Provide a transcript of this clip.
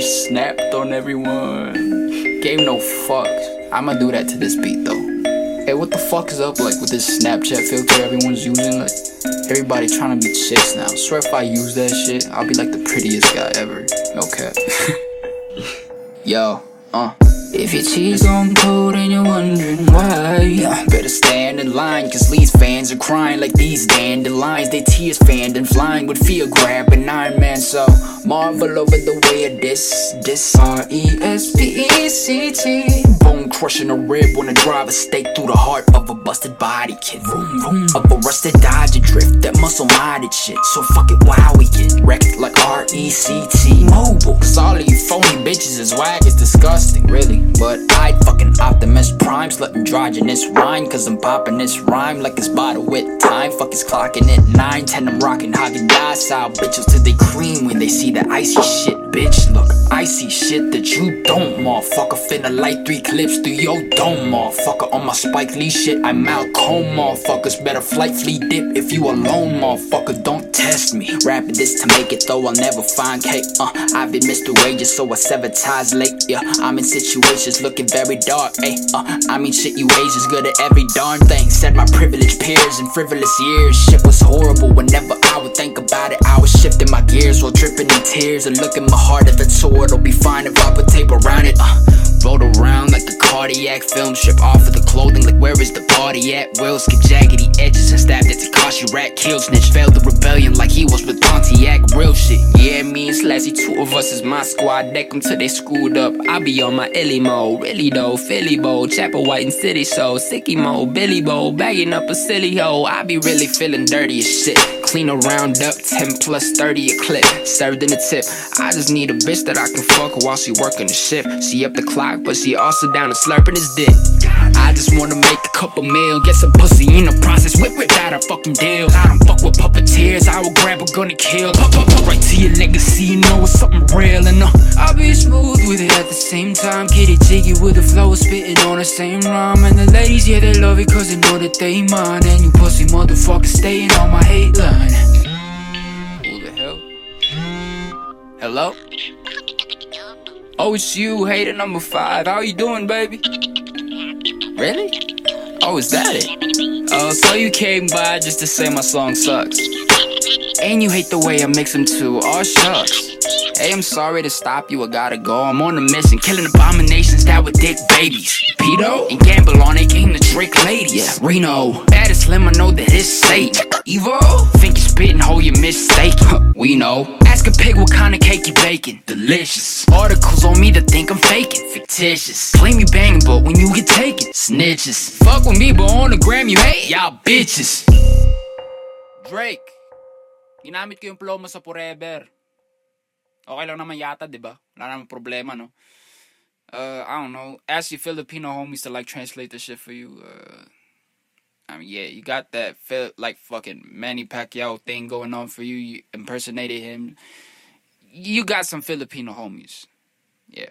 Snapped on everyone. Gave no fucks. I'ma do that to this beat though. Hey, what the fuck is up like with this Snapchat filter everyone's using? Like, everybody trying to be chicks now. Swear if I use that shit, I'll be like the prettiest guy ever. No cap. Yo, uh. If your cheeks on cold and you're wondering why, better stand in line, cause these fans are crying like these dandelions. They tears fanned and flying with fear grabbing Iron Man. So marvel over the way of this, this R E S P E C T. Bone crushing a rib when I drive a stake through the heart of a busted body kid. Vroom, vroom. Of a rusted Dodge drift, that muscle minded shit. So fuck it, wow, we get wrecked like R E C T mobile. Cause all of you phony bitches is whack, it's disgusting, really. But I'd fucking Optimus Prime, slut androgynous rhyme. Cause I'm popping this rhyme like it's bottled with time. Fuck is clocking at 9, 10, I'm rocking Hagen style bitches till they cream when they see the icy shit, bitch. Look, icy shit that you don't, motherfucker. Finna light three clips through your dome, motherfucker. On my Spike Lee shit, I'm Malcolm, motherfuckers. Better flight, flee, dip if you alone, motherfucker. Don't test me. Rapping this to make it, though I'll never find cake. Uh, I've been Mr. Wages, so I sever ties late. Yeah, I'm in situations looking very dark. Ayy, uh, I mean, shit, you Asians good at every darn thing. Said my privileged peers in frivolous years. Shit was horrible whenever I would think about it. I was shifting my gears while dripping in tears. And look at my heart if it's sore, it'll be fine if I put tape around it. Uh, cardiac film, strip off of the clothing like where is the party at? Will skip jaggedy edges and stabbed at Tekashi Rat. Killed snitch, failed the rebellion like he was with Pontiac. Real shit, yeah, me and Slashy, two of us is my squad. Deck them till they screwed up. I be on my illy mode, really though. Philly bowl, Chapel White and City Show, Sicky mode, Billy Bowl, bagging up a silly hoe. I be really feeling dirty as shit. Clean a round up, 10 plus 30 a clip. Served in a tip. I just need a bitch that I can fuck while she working the shift. She up the clock, but she also down and slurping his dick. I just wanna make a couple mil, get some pussy in the process. Whip without a fucking deal. I don't fuck with puppeteers. I will grab a gun and kill. Pop, pop, pop right to your legacy. You know it's something real. And uh, I'll be smooth with it at the same time. Get it jiggy with the flow, spitting on the same rhyme. And the ladies, yeah, they love it cause they know that they mine. And you pussy motherfuckers staying on my hate line. Who the hell? Hello? Oh, it's you, hater number five. How you doing, baby? Really? Oh, is that it? Oh, so you came by just to say my song sucks. And you hate the way I mix them too. Oh, shucks. Hey, I'm sorry to stop you, I gotta go. I'm on a mission, killing abominations that would dick babies. Pedo and gamble on it, came the Drake ladies. Yeah, Reno, bad as Slim, I know that it's Satan. Evo, you spitting, hold your mistake. we know. Ask a pig what kind of cake you baking. Delicious. Articles on me that think I'm faking. Fictitious. Claim you banging, but when you get taken, snitches. Fuck with me, but on the gram you hate. Y'all bitches. Drake, ginamit ko yung flow mo sa forever. Okay lang naman yata, di ba? Wala naman problema, no? Uh, I don't know. Ask your Filipino homies to like translate the shit for you. Uh, Mean, yeah, you got that like fucking Manny Pacquiao thing going on for you. You impersonated him. You got some Filipino homies. Yeah.